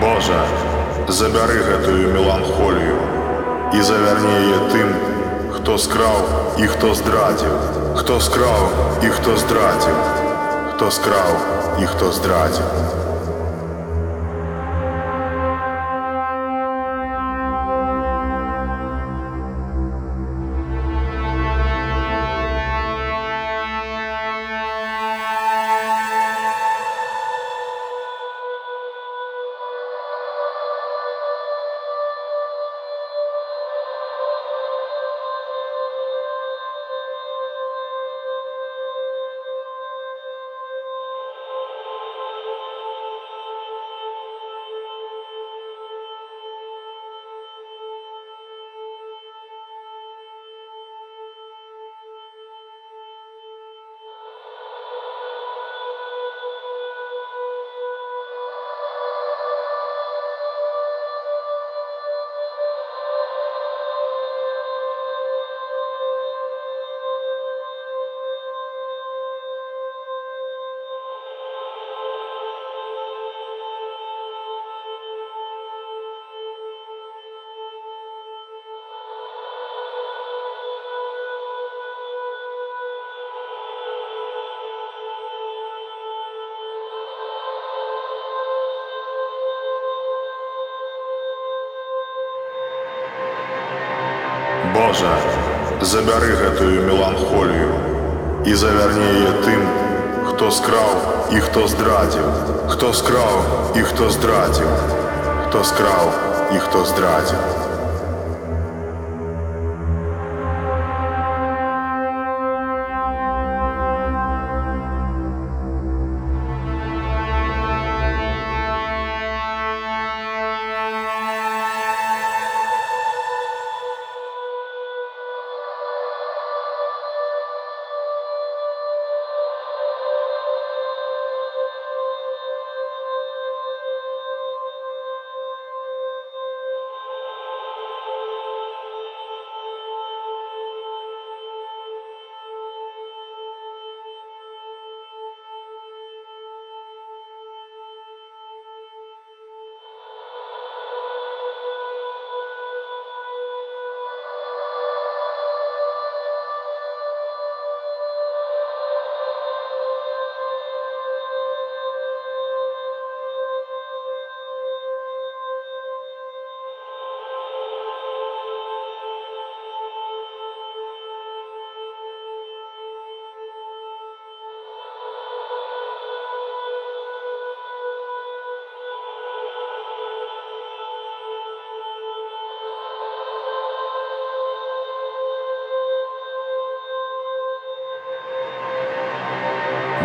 Боже, забяры гэтую меланхолію і завярні яе тым, хто скраў і хто здрадзіў, хто скраў і хто здрадзіў, хто скраў і хто здрадзіў. Боже, забяры гэтую меланхолію і завярні яе тым, хто скраў і хто здрадзіў, хто скраў і хто здрадзіў, хто скраў і хто здрадзіў.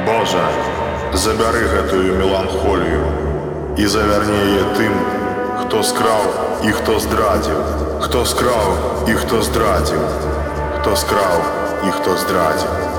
Боже, забяры гэтую меланхолію і завярні яе тым, хто скраў і хто здрадзіў, хто скраў і хто здрадзіў, хто скраў і хто здрадзіў.